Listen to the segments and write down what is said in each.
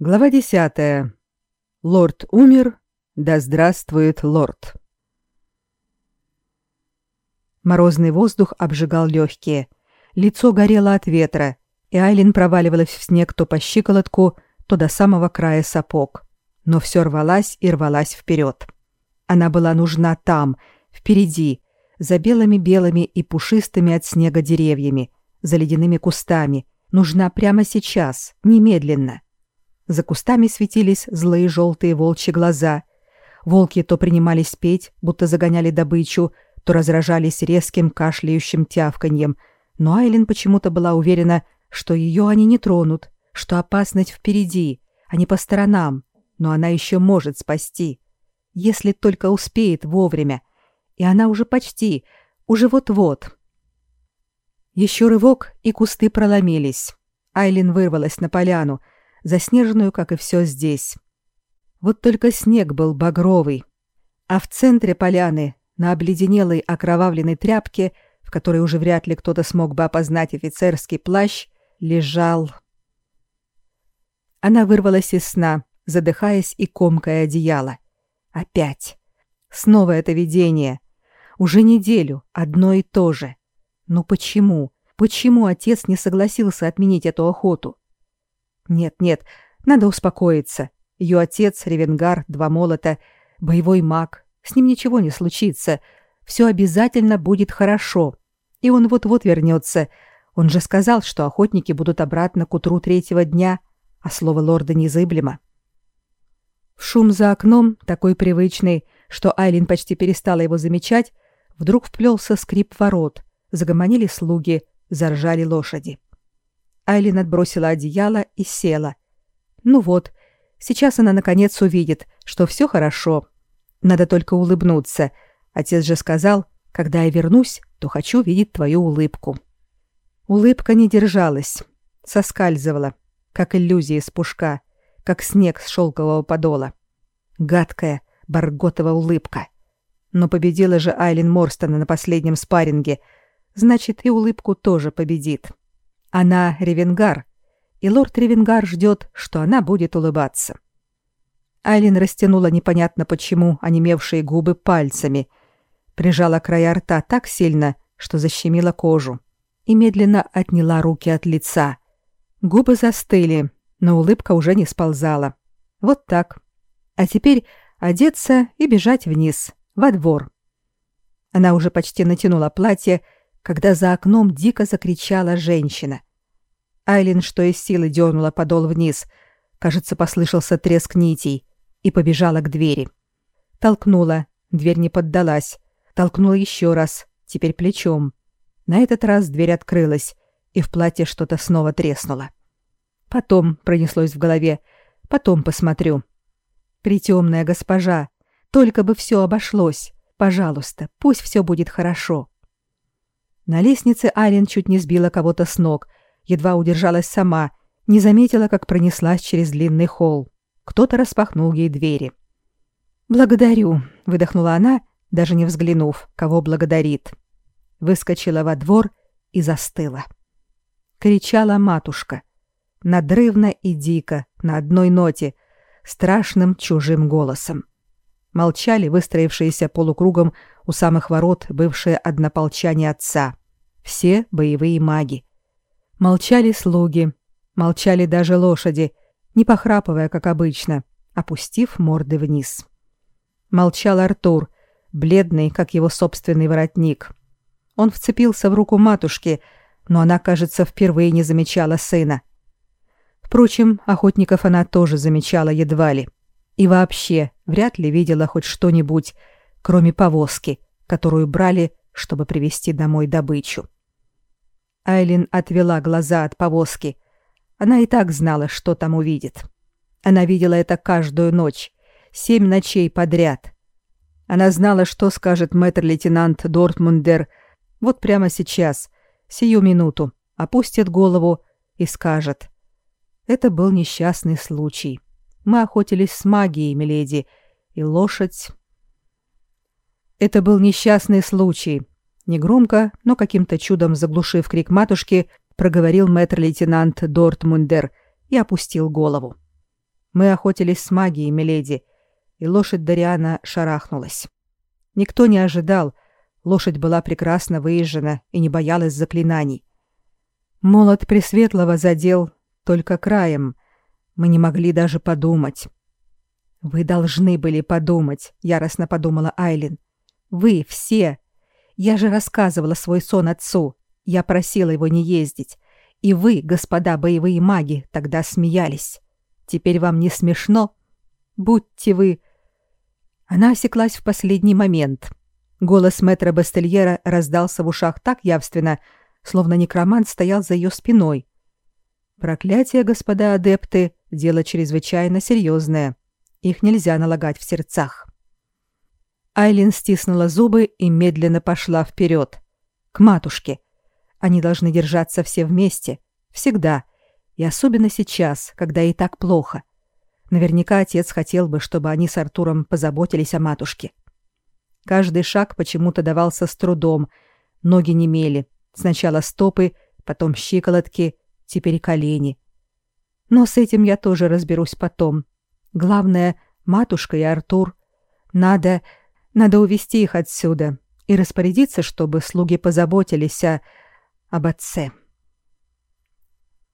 Глава 10. Лорд умер, да здравствует лорд. Морозный воздух обжигал легкие. Лицо горело от ветра, и Айлин проваливалась в снег то по щиколотку, то до самого края сапог. Но все рвалась и рвалась вперед. Она была нужна там, впереди, за белыми-белыми и пушистыми от снега деревьями, за ледяными кустами, нужна прямо сейчас, немедленно. За кустами светились злые желтые волчьи глаза. Волки то принимались петь, будто загоняли добычу, то разражались резким кашляющим тявканьем, но Айлин почему-то была уверена, что ее они не тронут, что опасность впереди, а не по сторонам, но она еще может спасти, если только успеет вовремя. И она уже почти, уже вот-вот. Еще рывок, и кусты проломились. Айлин вырвалась на поляну — заснеженную, как и все здесь. Вот только снег был багровый, а в центре поляны, на обледенелой окровавленной тряпке, в которой уже вряд ли кто-то смог бы опознать офицерский плащ, лежал... Она вырвалась из сна, задыхаясь и комкая одеяло. Опять. Снова это видение. Уже неделю, одно и то же. Ну почему? Почему отец не согласился отменить эту охоту? Нет, нет, надо успокоиться. Ее отец, Ревенгар, два молота, боевой маг. С ним ничего не случится. Все обязательно будет хорошо. И он вот-вот вернется. Он же сказал, что охотники будут обратно к утру третьего дня, а слово лорда незыблемо. Шум за окном, такой привычный, что Айлин почти перестала его замечать, вдруг вплелся скрип ворот, загомонили слуги, заржали лошади. Айлин отбросила одеяло и села. Ну вот, сейчас она наконец увидит, что все хорошо. Надо только улыбнуться. Отец же сказал, когда я вернусь, то хочу видеть твою улыбку. Улыбка не держалась, соскальзывала, как иллюзия из пушка, как снег с шелкового подола. Гадкая, барготова улыбка. Но победила же Айлин Морстона на последнем спарринге, значит, и улыбку тоже победит. — она Ревенгар, и лорд Ревенгар ждет, что она будет улыбаться. Айлин растянула непонятно почему онемевшие губы пальцами, прижала края рта так сильно, что защемила кожу, и медленно отняла руки от лица. Губы застыли, но улыбка уже не сползала. Вот так. А теперь одеться и бежать вниз, во двор. Она уже почти натянула платье, когда за окном дико закричала женщина. Айлин что из силы дернула подол вниз. Кажется, послышался треск нитей. И побежала к двери. Толкнула. Дверь не поддалась. Толкнула еще раз. Теперь плечом. На этот раз дверь открылась, и в платье что-то снова треснуло. Потом пронеслось в голове. Потом посмотрю. Притемная госпожа, только бы все обошлось. Пожалуйста, пусть все будет хорошо. На лестнице Ален чуть не сбила кого-то с ног, едва удержалась сама, не заметила, как пронеслась через длинный холл. Кто-то распахнул ей двери. «Благодарю», — выдохнула она, даже не взглянув, кого благодарит. Выскочила во двор и застыла. Кричала матушка. Надрывно и дико, на одной ноте, страшным чужим голосом. Молчали выстроившиеся полукругом у самых ворот бывшие однополчане отца. Все боевые маги. Молчали слуги, молчали даже лошади, не похрапывая, как обычно, опустив морды вниз. Молчал Артур, бледный, как его собственный воротник. Он вцепился в руку матушки, но она, кажется, впервые не замечала сына. Впрочем, охотников она тоже замечала едва ли. И вообще, вряд ли видела хоть что-нибудь, кроме повозки, которую брали, чтобы привезти домой добычу. Айлин отвела глаза от повозки. Она и так знала, что там увидит. Она видела это каждую ночь, семь ночей подряд. Она знала, что скажет мэтр-лейтенант Дортмундер вот прямо сейчас, сию минуту, опустит голову и скажет. Это был несчастный случай. Мы охотились с магией, миледи, и лошадь это был несчастный случай. Негромко, но каким-то чудом заглушив крик матушки, проговорил мэтр-лейтенант Дортмундер и опустил голову. Мы охотились с магией, миледи, и лошадь Дариана шарахнулась. Никто не ожидал, лошадь была прекрасно выезжена и не боялась заклинаний. Молот Пресветлого задел только краем. Мы не могли даже подумать. «Вы должны были подумать», — яростно подумала Айлин. «Вы все. Я же рассказывала свой сон отцу. Я просила его не ездить. И вы, господа боевые маги, тогда смеялись. Теперь вам не смешно? Будьте вы...» Она осеклась в последний момент. Голос мэтра Бастельера раздался в ушах так явственно, словно некромант стоял за ее спиной. Проклятие, господа адепты, дело чрезвычайно серьезное. Их нельзя налагать в сердцах. Айлин стиснула зубы и медленно пошла вперед. К матушке. Они должны держаться все вместе. Всегда. И особенно сейчас, когда ей так плохо. Наверняка отец хотел бы, чтобы они с Артуром позаботились о матушке. Каждый шаг почему-то давался с трудом. Ноги немели. Сначала стопы, потом щиколотки, теперь колени. Но с этим я тоже разберусь потом. Главное, матушка и Артур. Надо... надо увести их отсюда и распорядиться, чтобы слуги позаботились о... об отце.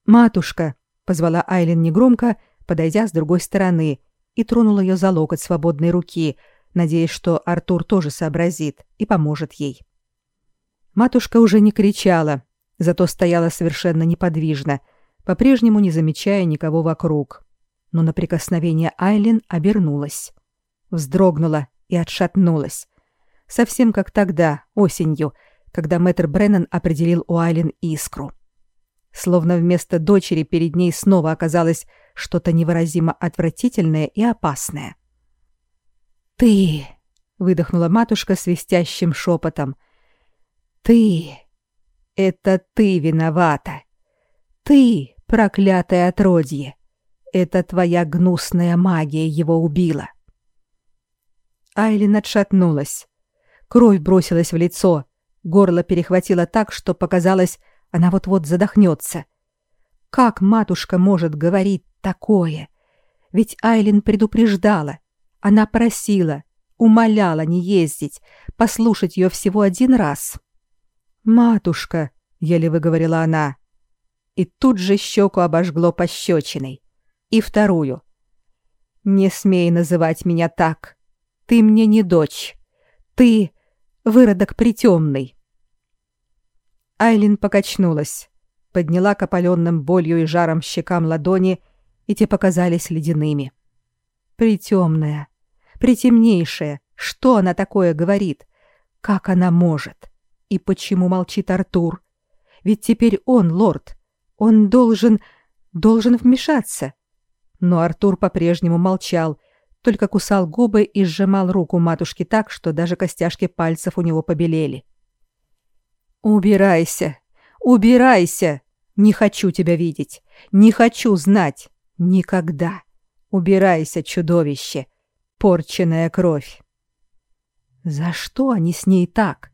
«Матушка!» — позвала Айлин негромко, подойдя с другой стороны, и тронула ее за локоть свободной руки, надеясь, что Артур тоже сообразит и поможет ей. Матушка уже не кричала, зато стояла совершенно неподвижно, по-прежнему не замечая никого вокруг. Но на прикосновение Айлин обернулась, вздрогнула и отшатнулась. Совсем как тогда, осенью, когда мэтр Бреннан определил у Айлин искру. Словно вместо дочери перед ней снова оказалось что-то невыразимо отвратительное и опасное. «Ты!» — выдохнула матушка свистящим шепотом — ты! Это ты виновата! Ты, проклятое отродье! Это твоя гнусная магия его убила!» Айлин отшатнулась. Кровь бросилась в лицо, горло перехватило так, что показалось, она вот-вот задохнется. Как матушка может говорить такое? Ведь Айлин предупреждала, она просила, умоляла не ездить, послушать ее всего один раз. «Матушка!» — еле выговорила она. И тут же щеку обожгло пощечиной. И вторую. «Не смей называть меня так. Ты мне не дочь. Ты — выродок притемный». Айлин покачнулась, подняла к опаленным болью и жаром щекам ладони, и те показались ледяными. «Притемная, притемнейшая, что она такое говорит? Как она может?» И почему молчит Артур? Ведь теперь он лорд. Он должен... должен вмешаться. Но Артур по-прежнему молчал, только кусал губы и сжимал руку матушки так, что даже костяшки пальцев у него побелели. «Убирайся! Убирайся! Не хочу тебя видеть! Не хочу знать! Никогда! Убирайся, чудовище! Порченная кровь!» «За что они с ней так?»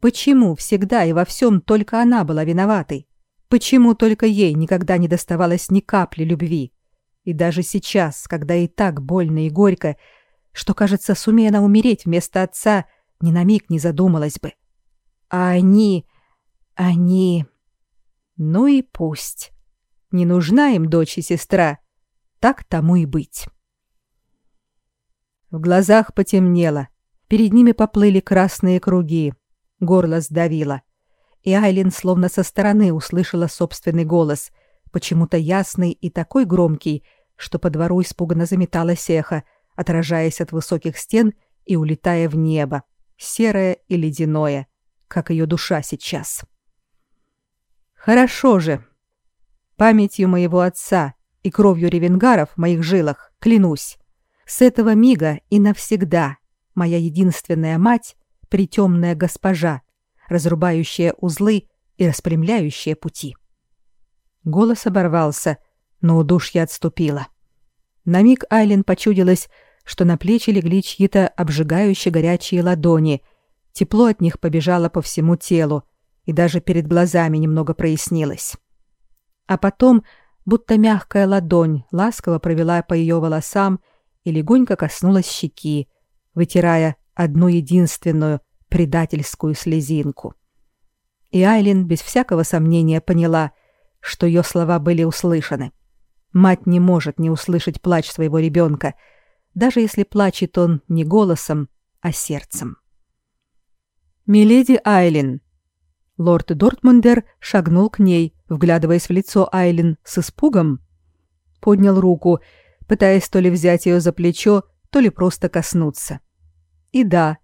Почему всегда и во всем только она была виноватой? Почему только ей никогда не доставалось ни капли любви? И даже сейчас, когда и так больно и горько, что, кажется, сумея она умереть вместо отца, ни на миг не задумалась бы. А они... они... Ну и пусть. Не нужна им дочь и сестра. Так тому и быть. В глазах потемнело. Перед ними поплыли красные круги горло сдавило. И Айлин словно со стороны услышала собственный голос, почему-то ясный и такой громкий, что по двору испуганно заметалось эхо, отражаясь от высоких стен и улетая в небо, серое и ледяное, как ее душа сейчас. «Хорошо же. Памятью моего отца и кровью ревенгаров в моих жилах, клянусь, с этого мига и навсегда моя единственная мать притемная госпожа, разрубающая узлы и распрямляющая пути. Голос оборвался, но удушье отступило. На миг Айлин почудилась, что на плечи легли чьи-то обжигающие горячие ладони. Тепло от них побежало по всему телу, и даже перед глазами немного прояснилось. А потом будто мягкая ладонь ласково провела по ее волосам и легонько коснулась щеки, вытирая одну единственную предательскую слезинку. И Айлин без всякого сомнения поняла, что ее слова были услышаны. Мать не может не услышать плач своего ребенка, даже если плачет он не голосом, а сердцем. «Миледи Айлин!» Лорд Дортмундер шагнул к ней, вглядываясь в лицо Айлин с испугом. Поднял руку, пытаясь то ли взять ее за плечо, то ли просто коснуться. И да,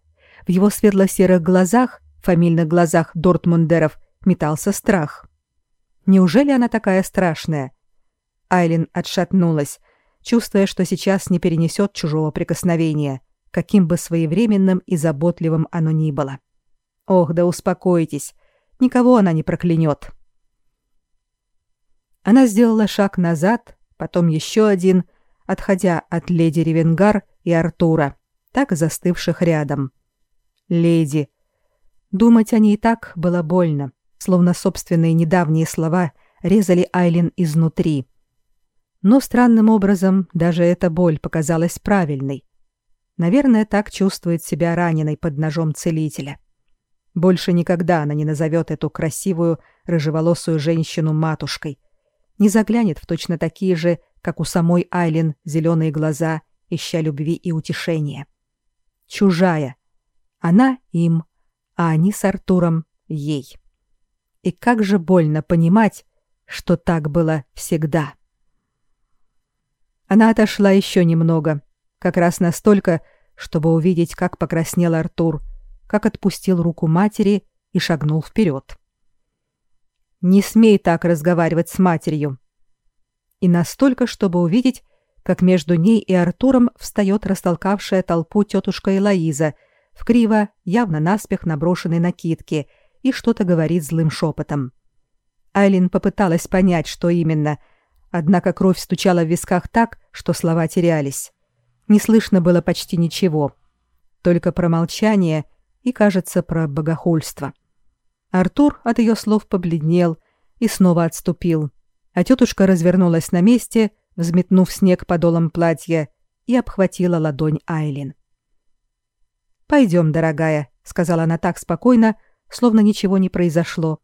в его светло-серых глазах, фамильных глазах Дортмундеров, метался страх. Неужели она такая страшная? Айлин отшатнулась, чувствуя, что сейчас не перенесет чужого прикосновения, каким бы своевременным и заботливым оно ни было. Ох, да успокойтесь, никого она не проклянет. Она сделала шаг назад, потом еще один, отходя от леди Ревенгар и Артура, так застывших рядом. Леди. Думать о ней так было больно, словно собственные недавние слова резали Айлин изнутри. Но странным образом даже эта боль показалась правильной. Наверное, так чувствует себя раненой под ножом целителя. Больше никогда она не назовет эту красивую рыжеволосую женщину матушкой, не заглянет в точно такие же, как у самой Айлин, зеленые глаза, ища любви и утешения. Чужая. Она им, а они с Артуром ей. И как же больно понимать, что так было всегда. Она отошла еще немного, как раз настолько, чтобы увидеть, как покраснел Артур, как отпустил руку матери и шагнул вперед. «Не смей так разговаривать с матерью!» И настолько, чтобы увидеть, как между ней и Артуром встает растолкавшая толпу тетушка Элоиза в криво, явно наспех наброшенной накидке и что-то говорит злым шепотом. Айлин попыталась понять, что именно, однако кровь стучала в висках так, что слова терялись. Не слышно было почти ничего. Только про молчание и, кажется, про богохульство. Артур от ее слов побледнел и снова отступил, а тетушка развернулась на месте, взметнув снег подолом платья, и обхватила ладонь Айлин. «Пойдем, дорогая», — сказала она так спокойно, словно ничего не произошло.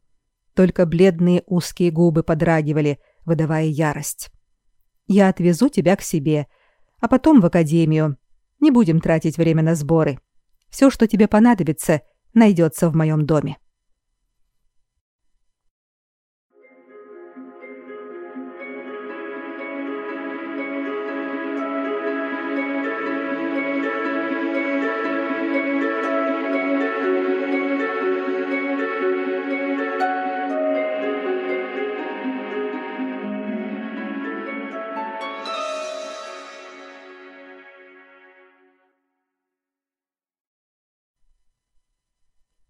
Только бледные узкие губы подрагивали, выдавая ярость. «Я отвезу тебя к себе, а потом в академию. Не будем тратить время на сборы. Все, что тебе понадобится, найдется в моем доме».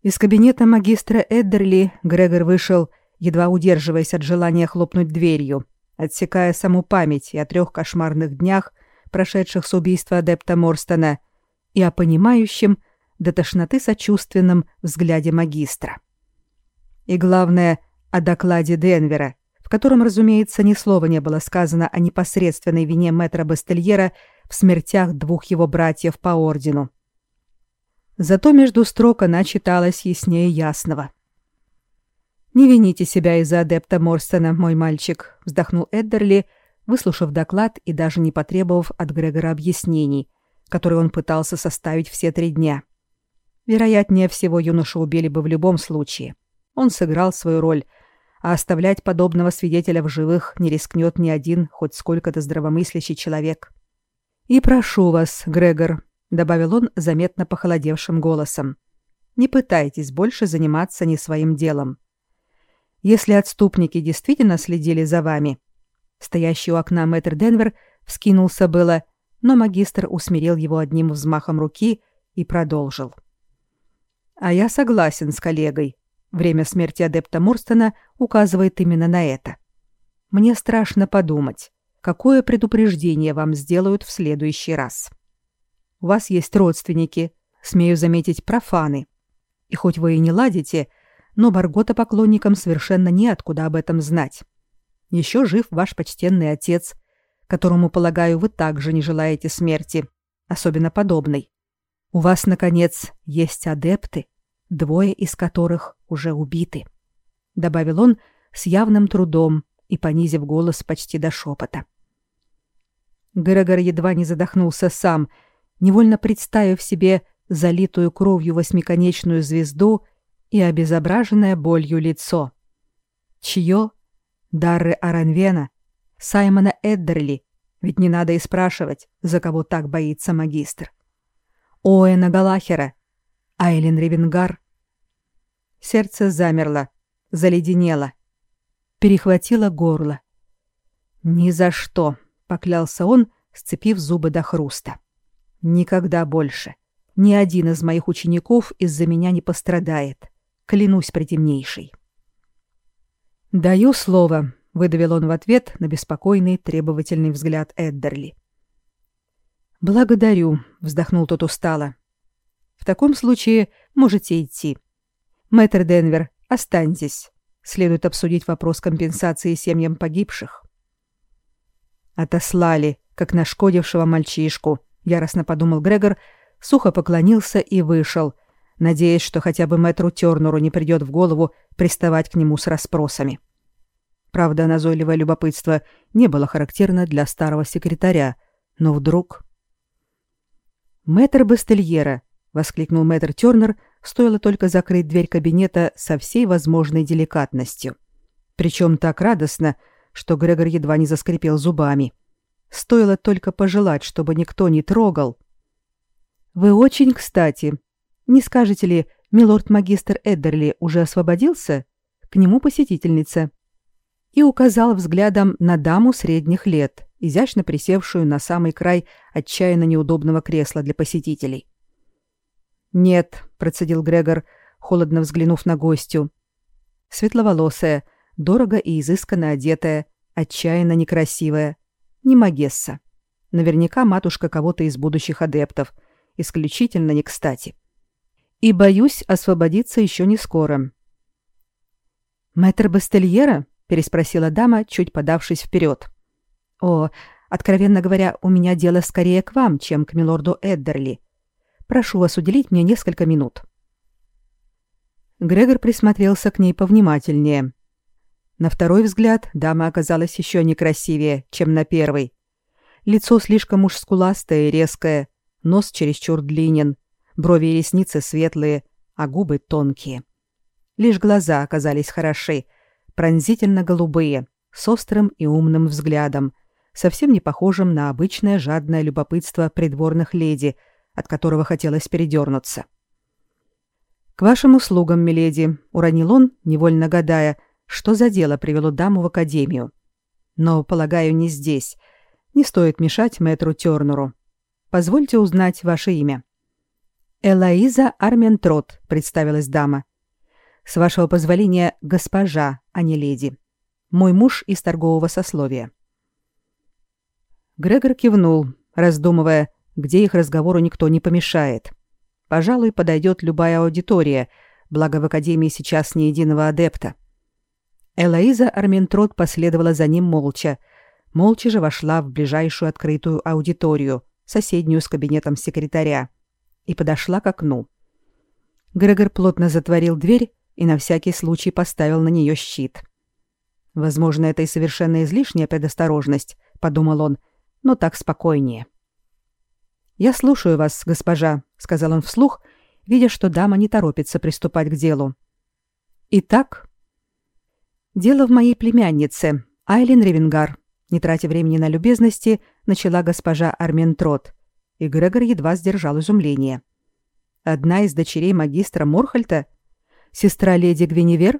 Из кабинета магистра Эддерли Грегор вышел, едва удерживаясь от желания хлопнуть дверью, отсекая саму память и о трех кошмарных днях, прошедших с убийства адепта Морстона, и о понимающем, до тошноты сочувственном взгляде магистра. И главное, о докладе Денвера, в котором, разумеется, ни слова не было сказано о непосредственной вине мэтра Бастельера в смертях двух его братьев по ордену. Зато между строк она читалась яснее ясного. «Не вините себя из-за адепта Морстона, мой мальчик», — вздохнул Эддерли, выслушав доклад и даже не потребовав от Грегора объяснений, которые он пытался составить все три дня. Вероятнее всего, юношу убили бы в любом случае. Он сыграл свою роль, а оставлять подобного свидетеля в живых не рискнет ни один хоть сколько-то здравомыслящий человек. «И прошу вас, Грегор, добавил он заметно похолодевшим голосом. Не пытайтесь больше заниматься не своим делом. Если отступники действительно следили за вами, стоящий у окна мэтр Денвер вскинулся было, но магистр усмирил его одним взмахом руки и продолжил. А я согласен с коллегой. Время смерти адепта Мурстона указывает именно на это. Мне страшно подумать, какое предупреждение вам сделают в следующий раз. У вас есть родственники, смею заметить, профаны. И хоть вы и не ладите, но Баргота поклонникам совершенно неоткуда об этом знать. Еще жив ваш почтенный отец, которому, полагаю, вы также не желаете смерти, особенно подобной. У вас, наконец, есть адепты, двое из которых уже убиты», — добавил он с явным трудом и понизив голос почти до шепота. Грегор едва не задохнулся сам, невольно представив себе залитую кровью восьмиконечную звезду и обезображенное болью лицо. Чье? Дарры Аранвена? Саймона Эддерли? Ведь не надо и спрашивать, за кого так боится магистр. Оэна Галахера? Айлин Ревенгар? Сердце замерло, заледенело, перехватило горло. «Ни за что!» — поклялся он, сцепив зубы до хруста. «Никогда больше. Ни один из моих учеников из-за меня не пострадает. Клянусь притемнейшей». «Даю слово», — выдавил он в ответ на беспокойный требовательный взгляд Эддерли. «Благодарю», — вздохнул тот устало. «В таком случае можете идти. Мэтр Денвер, останьтесь. Следует обсудить вопрос компенсации семьям погибших». Отослали, как нашкодившего мальчишку, яростно подумал Грегор, сухо поклонился и вышел, надеясь, что хотя бы мэтру Тёрнеру не придет в голову приставать к нему с расспросами. Правда, назойливое любопытство не было характерно для старого секретаря, но вдруг... «Мэтр Бастельера!» — воскликнул мэтр Тёрнер, стоило только закрыть дверь кабинета со всей возможной деликатностью. Причем так радостно, что Грегор едва не заскрипел зубами. Стоило только пожелать, чтобы никто не трогал. «Вы очень кстати. Не скажете ли, милорд-магистр Эддерли уже освободился? К нему посетительница». И указал взглядом на даму средних лет, изящно присевшую на самый край отчаянно неудобного кресла для посетителей. «Нет», — процедил Грегор, холодно взглянув на гостью. Светловолосая, дорого и изысканно одетая, отчаянно некрасивая, не Магесса. Наверняка матушка кого-то из будущих адептов, исключительно не кстати. И боюсь, освободиться еще не скоро. «Мэтр Бастельера?» — переспросила дама, чуть подавшись вперед. «О, откровенно говоря, у меня дело скорее к вам, чем к милорду Эддерли. Прошу вас уделить мне несколько минут». Грегор присмотрелся к ней повнимательнее. На второй взгляд дама оказалась еще некрасивее, чем на первый. Лицо слишком уж скуластое и резкое, нос чересчур длинен, брови и ресницы светлые, а губы тонкие. Лишь глаза оказались хороши, пронзительно голубые, с острым и умным взглядом, совсем не похожим на обычное жадное любопытство придворных леди, от которого хотелось передернуться. «К вашим услугам, миледи», — уронил он, невольно гадая, что за дело привело даму в академию. Но, полагаю, не здесь. Не стоит мешать мэтру Тёрнеру. Позвольте узнать ваше имя. Элоиза Арментрот, представилась дама. С вашего позволения, госпожа, а не леди. Мой муж из торгового сословия. Грегор кивнул, раздумывая, где их разговору никто не помешает. Пожалуй, подойдет любая аудитория, благо в академии сейчас ни единого адепта. Элоиза Арментрот последовала за ним молча. Молча же вошла в ближайшую открытую аудиторию, соседнюю с кабинетом секретаря, и подошла к окну. Грегор плотно затворил дверь и на всякий случай поставил на нее щит. Возможно, это и совершенно излишняя предосторожность, подумал он, но так спокойнее. Я слушаю вас, госпожа, сказал он вслух, видя, что дама не торопится приступать к делу. Итак, Дело в моей племяннице, Айлин Ревенгар. Не тратя времени на любезности, начала госпожа Арментрот, и Грегор едва сдержал изумление. Одна из дочерей магистра Морхальта? Сестра леди Гвиневер?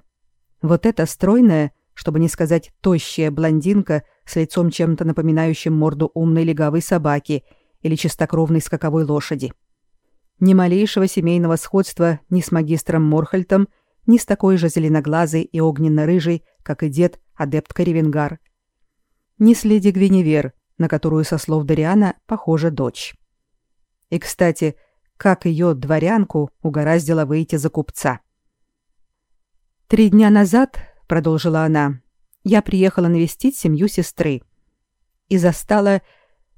Вот эта стройная, чтобы не сказать тощая блондинка с лицом чем-то напоминающим морду умной легавой собаки или чистокровной скаковой лошади. Ни малейшего семейного сходства ни с магистром Морхальтом, ни с такой же зеленоглазой и огненно-рыжей, как и дед, адепт Каревенгар. Ни с леди Гвиневер, на которую, со слов Дариана, похожа дочь. И, кстати, как ее, дворянку, угораздило выйти за купца. «Три дня назад», — продолжила она, — я приехала навестить семью сестры и застала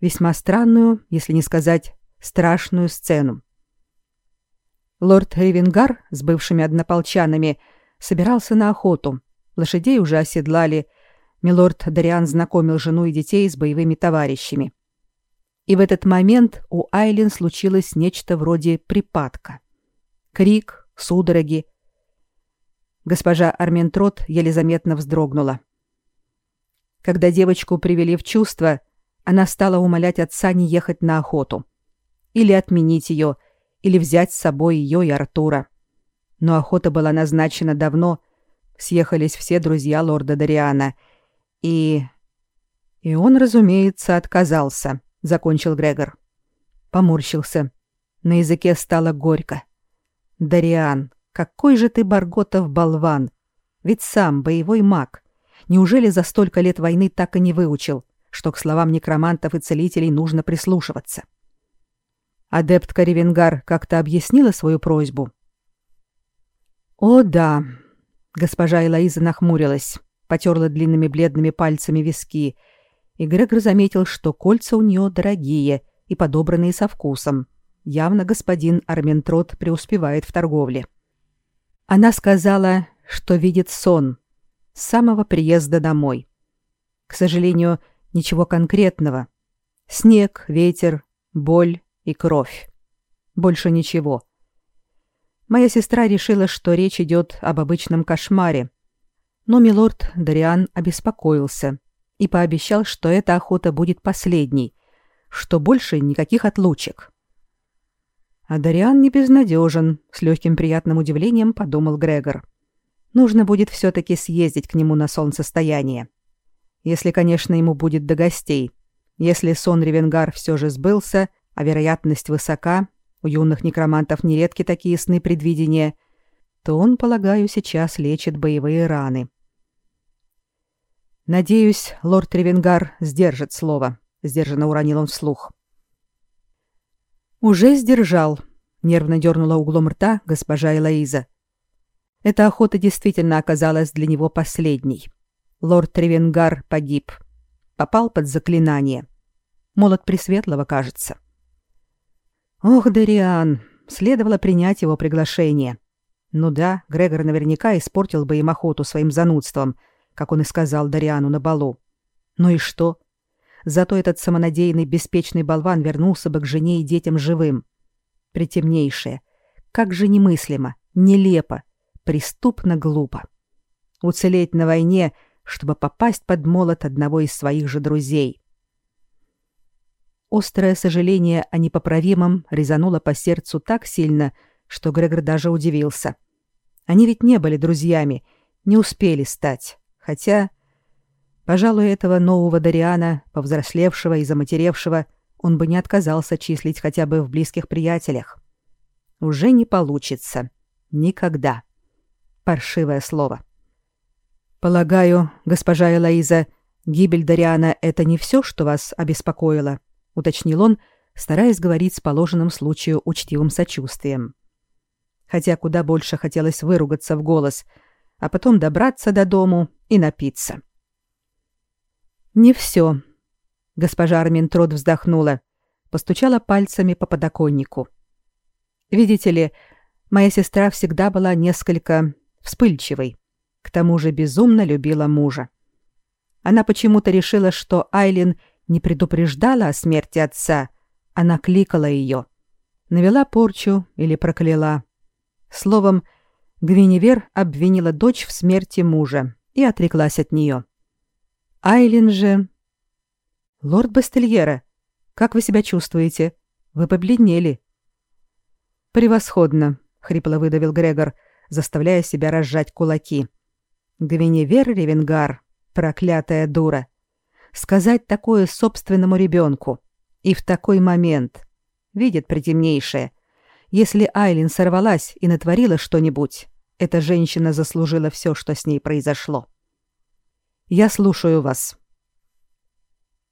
весьма странную, если не сказать страшную сцену. Лорд Ревенгар с бывшими однополчанами собирался на охоту. Лошадей уже оседлали. Милорд Дариан знакомил жену и детей с боевыми товарищами. И в этот момент у Айлин случилось нечто вроде припадка. Крик, судороги. Госпожа Арментрот еле заметно вздрогнула. Когда девочку привели в чувство, она стала умолять отца не ехать на охоту. Или отменить ее, или взять с собой ее и Артура. Но охота была назначена давно, съехались все друзья лорда Дариана, и... И он, разумеется, отказался, закончил Грегор. Поморщился. На языке стало горько. Дариан, какой же ты Барготов болван! Ведь сам боевой маг. Неужели за столько лет войны так и не выучил, что к словам некромантов и целителей нужно прислушиваться? Адепт Каревенгар как-то объяснила свою просьбу. О, да. Госпожа Элоиза нахмурилась, потерла длинными бледными пальцами виски, и Грегор заметил, что кольца у нее дорогие и подобранные со вкусом. Явно господин Арментрот преуспевает в торговле. Она сказала, что видит сон, с самого приезда домой. К сожалению, ничего конкретного. Снег, ветер, боль и кровь. Больше ничего. Моя сестра решила, что речь идет об обычном кошмаре. Но милорд Дариан обеспокоился и пообещал, что эта охота будет последней, что больше никаких отлучек. А Дариан не безнадежен, с легким приятным удивлением подумал Грегор. Нужно будет все-таки съездить к нему на солнцестояние. Если, конечно, ему будет до гостей. Если сон Ревенгар все же сбылся, а вероятность высока, у юных некромантов нередки такие сны предвидения, то он, полагаю, сейчас лечит боевые раны. Надеюсь, лорд Ревенгар сдержит слово, сдержанно уронил он вслух. Уже сдержал, нервно дернула углом рта госпожа Элоиза. Эта охота действительно оказалась для него последней. Лорд Тревенгар погиб. Попал под заклинание. Молот Пресветлого, кажется. Ох, Дариан, следовало принять его приглашение. Ну да, Грегор наверняка испортил бы им охоту своим занудством, как он и сказал Дариану на балу. Ну и что? Зато этот самонадеянный беспечный болван вернулся бы к жене и детям живым. Притемнейшее. Как же немыслимо, нелепо, преступно глупо. Уцелеть на войне, чтобы попасть под молот одного из своих же друзей. Острое сожаление о непоправимом резануло по сердцу так сильно, что Грегор даже удивился. Они ведь не были друзьями, не успели стать. Хотя, пожалуй, этого нового Дариана, повзрослевшего и заматеревшего, он бы не отказался числить хотя бы в близких приятелях. Уже не получится. Никогда. Паршивое слово. Полагаю, госпожа Элоиза, гибель Дариана это не все, что вас обеспокоило, уточнил он, стараясь говорить с положенным случаю учтивым сочувствием. Хотя куда больше хотелось выругаться в голос, а потом добраться до дому и напиться. Не все. Госпожа Арминтрод вздохнула, постучала пальцами по подоконнику. Видите ли, моя сестра всегда была несколько вспыльчивой. К тому же безумно любила мужа. Она почему-то решила, что Айлин не предупреждала о смерти отца, она кликала ее. Навела порчу или прокляла. Словом, Гвиневер обвинила дочь в смерти мужа и отреклась от нее. Айлин же... «Лорд Бастельера, как вы себя чувствуете? Вы побледнели». «Превосходно», — хрипло выдавил Грегор, — заставляя себя разжать кулаки. Гвиневер Ревенгар, проклятая дура. Сказать такое собственному ребенку. И в такой момент. Видит притемнейшее. Если Айлин сорвалась и натворила что-нибудь, эта женщина заслужила все, что с ней произошло. Я слушаю вас.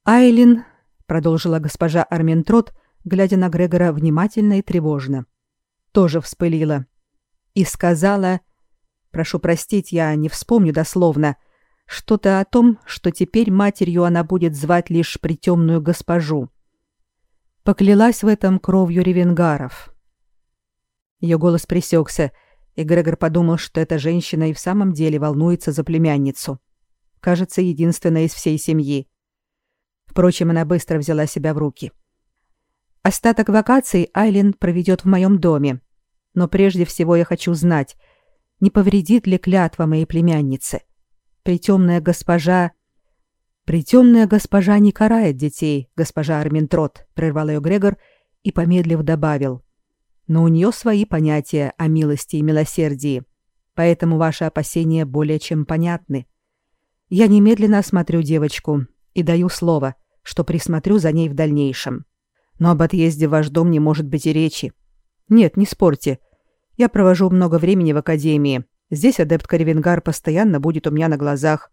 Айлин, продолжила госпожа Арментрот, глядя на Грегора внимательно и тревожно, тоже вспылила и сказала, прошу простить, я не вспомню дословно, Что-то о том, что теперь матерью она будет звать лишь притемную госпожу. Поклялась в этом кровью ревенгаров. Ее голос пресекся, и Грегор подумал, что эта женщина и в самом деле волнуется за племянницу. Кажется, единственная из всей семьи. Впрочем, она быстро взяла себя в руки. Остаток вакаций Айлин проведет в моем доме. Но прежде всего я хочу знать, не повредит ли клятва моей племянницы. Притемная госпожа... Притемная госпожа не карает детей, госпожа Арминтрот, прервал ее Грегор и, помедлив, добавил. Но у нее свои понятия о милости и милосердии, поэтому ваши опасения более чем понятны. Я немедленно осмотрю девочку и даю слово, что присмотрю за ней в дальнейшем. Но об отъезде в ваш дом не может быть и речи. Нет, не спорьте. Я провожу много времени в академии. Здесь адепт Каревенгар постоянно будет у меня на глазах.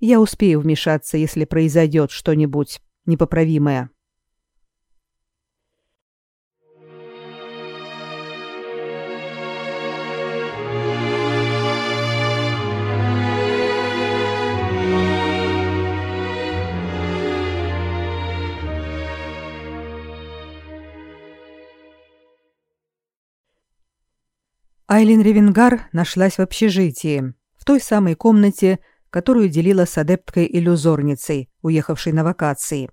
Я успею вмешаться, если произойдет что-нибудь непоправимое. Айлин Ревенгар нашлась в общежитии, в той самой комнате, которую делила с адепткой-иллюзорницей, уехавшей на вакации.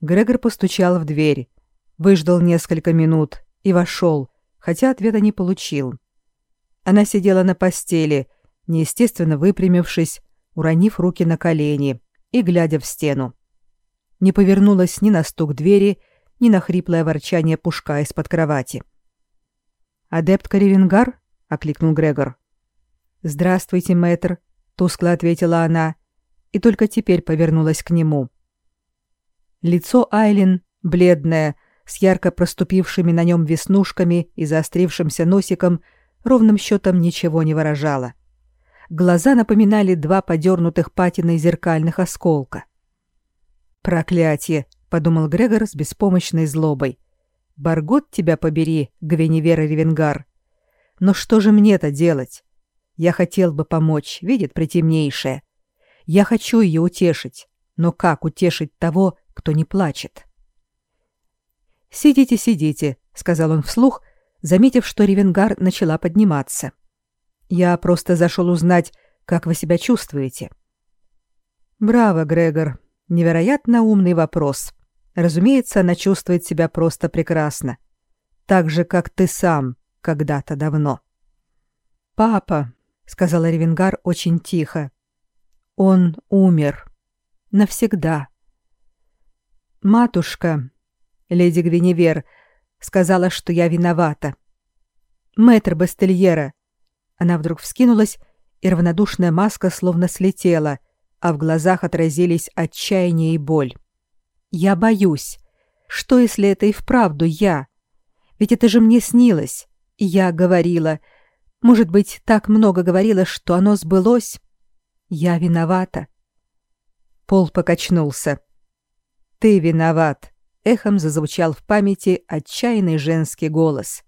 Грегор постучал в дверь, выждал несколько минут и вошел, хотя ответа не получил. Она сидела на постели, неестественно выпрямившись, уронив руки на колени и глядя в стену. Не повернулась ни на стук двери, ни на хриплое ворчание пушка из-под кровати. «Адепт Каревенгар?» — окликнул Грегор. «Здравствуйте, мэтр», — тускло ответила она, и только теперь повернулась к нему. Лицо Айлин, бледное, с ярко проступившими на нем веснушками и заострившимся носиком, ровным счетом ничего не выражало. Глаза напоминали два подернутых патиной зеркальных осколка. «Проклятие!» — подумал Грегор с беспомощной злобой. Баргот тебя побери, Гвеневера Ревенгар. Но что же мне-то делать? Я хотел бы помочь, видит притемнейшее. Я хочу ее утешить, но как утешить того, кто не плачет? «Сидите, сидите», — сказал он вслух, заметив, что Ревенгар начала подниматься. «Я просто зашел узнать, как вы себя чувствуете». «Браво, Грегор. Невероятно умный вопрос. Разумеется, она чувствует себя просто прекрасно. Так же, как ты сам когда-то давно. «Папа», — сказала Ревенгар очень тихо, — «он умер. Навсегда». «Матушка», — леди Гвиневер, сказала, что я виновата. «Мэтр Бастельера». Она вдруг вскинулась, и равнодушная маска словно слетела, а в глазах отразились отчаяние и боль. Я боюсь. Что, если это и вправду я? Ведь это же мне снилось. Я говорила. Может быть, так много говорила, что оно сбылось? Я виновата. Пол покачнулся. «Ты виноват», — эхом зазвучал в памяти отчаянный женский голос.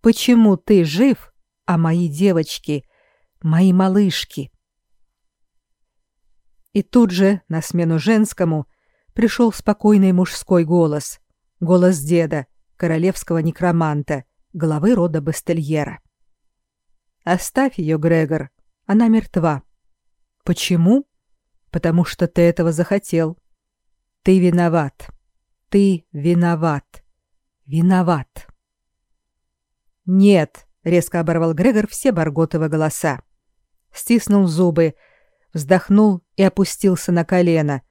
«Почему ты жив, а мои девочки, мои малышки?» И тут же, на смену женскому, пришел спокойный мужской голос, голос деда, королевского некроманта, главы рода Бастельера. «Оставь ее, Грегор, она мертва». «Почему?» «Потому что ты этого захотел. Ты виноват. Ты виноват. Виноват». «Нет», — резко оборвал Грегор все Барготовы голоса. Стиснул зубы, вздохнул и опустился на колено,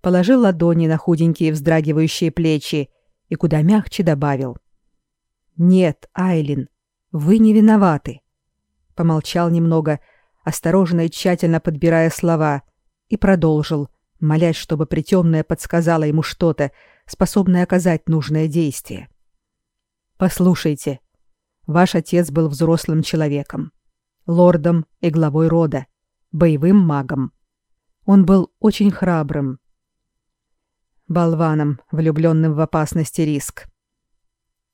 положил ладони на худенькие вздрагивающие плечи и куда мягче добавил. «Нет, Айлин, вы не виноваты». Помолчал немного, осторожно и тщательно подбирая слова, и продолжил, молясь, чтобы притемная подсказала ему что-то, способное оказать нужное действие. «Послушайте, ваш отец был взрослым человеком, лордом и главой рода, боевым магом. Он был очень храбрым, болваном, влюбленным в опасность и риск.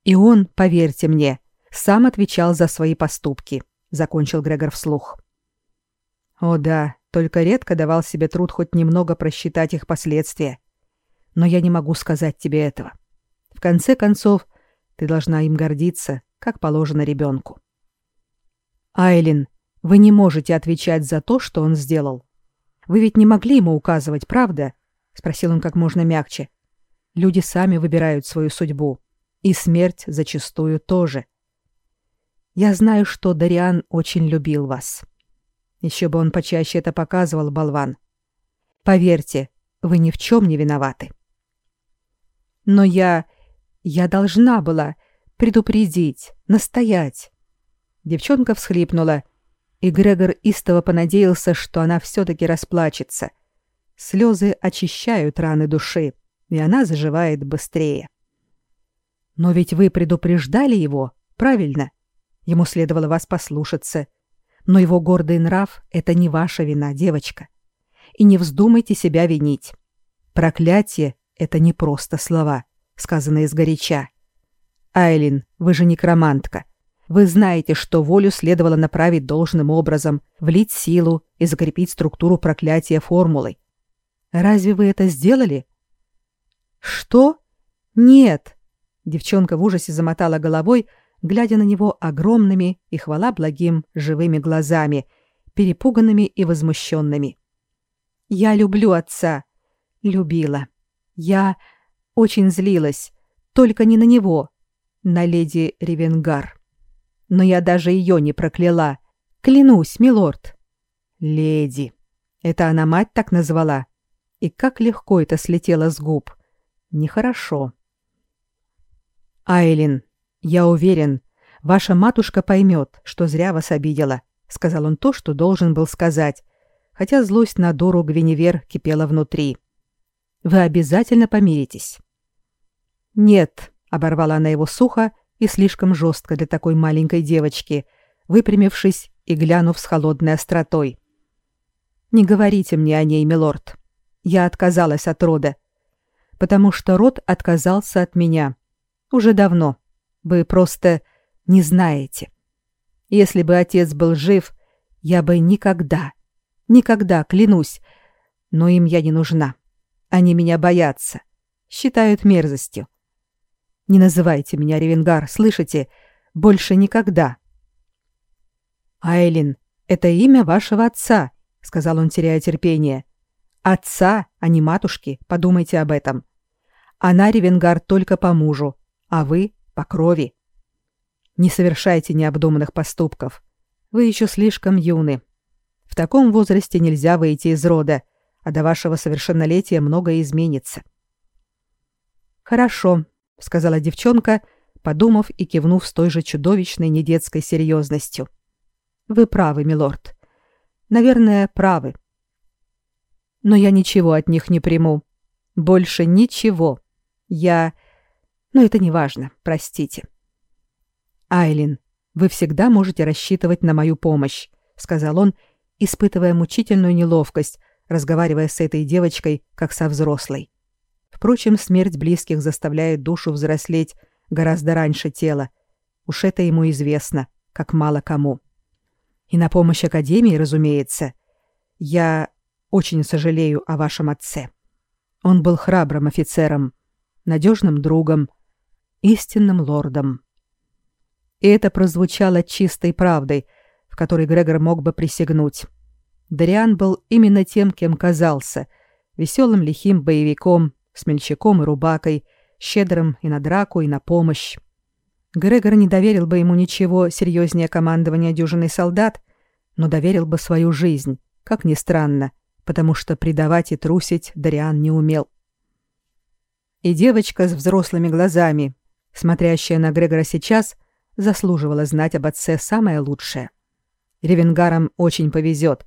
И он, поверьте мне, сам отвечал за свои поступки, закончил Грегор вслух. О да, только редко давал себе труд хоть немного просчитать их последствия. Но я не могу сказать тебе этого. В конце концов, ты должна им гордиться, как положено ребенку. Айлин, вы не можете отвечать за то, что он сделал. Вы ведь не могли ему указывать, правда? Спросил он как можно мягче. Люди сами выбирают свою судьбу, и смерть зачастую тоже. Я знаю, что Дариан очень любил вас. Еще бы он почаще это показывал, болван. Поверьте, вы ни в чем не виноваты. Но я... я должна была предупредить, настоять. Девчонка всхлипнула, и Грегор истово понадеялся, что она все-таки расплачется. Слезы очищают раны души, и она заживает быстрее. Но ведь вы предупреждали его, правильно? Ему следовало вас послушаться. Но его гордый нрав — это не ваша вина, девочка. И не вздумайте себя винить. Проклятие — это не просто слова, сказанные сгоряча. Айлин, вы же некромантка. Вы знаете, что волю следовало направить должным образом, влить силу и закрепить структуру проклятия формулой. Разве вы это сделали? Что? Нет. Девчонка в ужасе замотала головой, глядя на него огромными и хвала благим живыми глазами, перепуганными и возмущенными. Я люблю отца. Любила. Я очень злилась, только не на него, на леди Ревенгар но я даже ее не прокляла. Клянусь, милорд. Леди. Это она мать так назвала. И как легко это слетело с губ. Нехорошо. Айлин, я уверен, ваша матушка поймет, что зря вас обидела, сказал он то, что должен был сказать, хотя злость на Дору Гвиневер кипела внутри. Вы обязательно помиритесь. Нет, оборвала она его сухо и слишком жестко для такой маленькой девочки, выпрямившись и глянув с холодной остротой. «Не говорите мне о ней, милорд. Я отказалась от рода. Потому что род отказался от меня. Уже давно. Вы просто не знаете. Если бы отец был жив, я бы никогда, никогда, клянусь, но им я не нужна. Они меня боятся, считают мерзостью. Не называйте меня Ревенгар, слышите? Больше никогда. Айлин, это имя вашего отца, сказал он, теряя терпение. Отца, а не матушки, подумайте об этом. Она Ревенгар только по мужу, а вы по крови. Не совершайте необдуманных поступков. Вы еще слишком юны. В таком возрасте нельзя выйти из рода, а до вашего совершеннолетия многое изменится. Хорошо, — сказала девчонка, подумав и кивнув с той же чудовищной недетской серьезностью. «Вы правы, милорд. Наверное, правы. Но я ничего от них не приму. Больше ничего. Я... Но это не важно, простите». «Айлин, вы всегда можете рассчитывать на мою помощь», — сказал он, испытывая мучительную неловкость, разговаривая с этой девочкой, как со взрослой. Впрочем, смерть близких заставляет душу взрослеть гораздо раньше тела. Уж это ему известно, как мало кому. И на помощь Академии, разумеется. Я очень сожалею о вашем отце. Он был храбрым офицером, надежным другом, истинным лордом. И это прозвучало чистой правдой, в которой Грегор мог бы присягнуть. Дариан был именно тем, кем казался — веселым лихим боевиком, смельчаком и рубакой, щедрым и на драку, и на помощь. Грегор не доверил бы ему ничего серьезнее командования дюжиной солдат, но доверил бы свою жизнь, как ни странно, потому что предавать и трусить Дариан не умел. И девочка с взрослыми глазами, смотрящая на Грегора сейчас, заслуживала знать об отце самое лучшее. Ревенгарам очень повезет,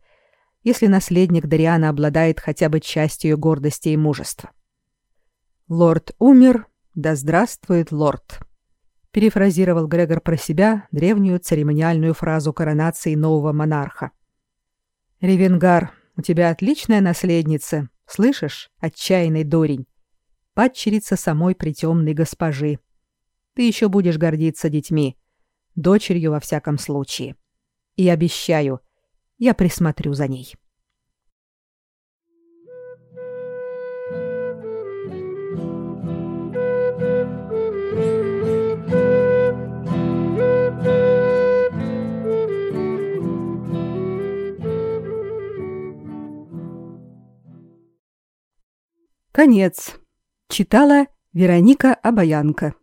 если наследник Дариана обладает хотя бы частью гордости и мужества. Лорд умер, да здравствует лорд. Перефразировал Грегор про себя древнюю церемониальную фразу коронации нового монарха. Ревенгар, у тебя отличная наследница, слышишь, отчаянный дурень. Падчерица самой притемной госпожи. Ты еще будешь гордиться детьми, дочерью во всяком случае. И обещаю, я присмотрю за ней. Конец. Читала Вероника Обаянка.